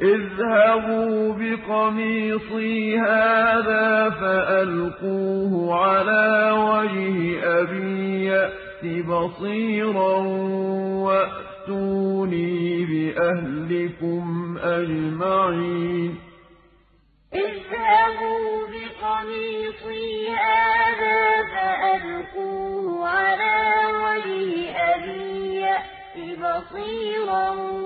اذْهَبُوا بِقَمِيصِي هَٰذَا فَأَلْقُوهُ عَلَىٰ وَجْهِ أَبِي يَأْتِ بَصِيرًا وَأْتُونِي بِأَهْلِكُمْ أَجْمَعِينَ. اذْهَبُوا بِقَمِيصِي هَٰذَا فَأَلْقُوهُ عَلَىٰ وَجْهِ أَبِي يَأْتِ بَصِيرًا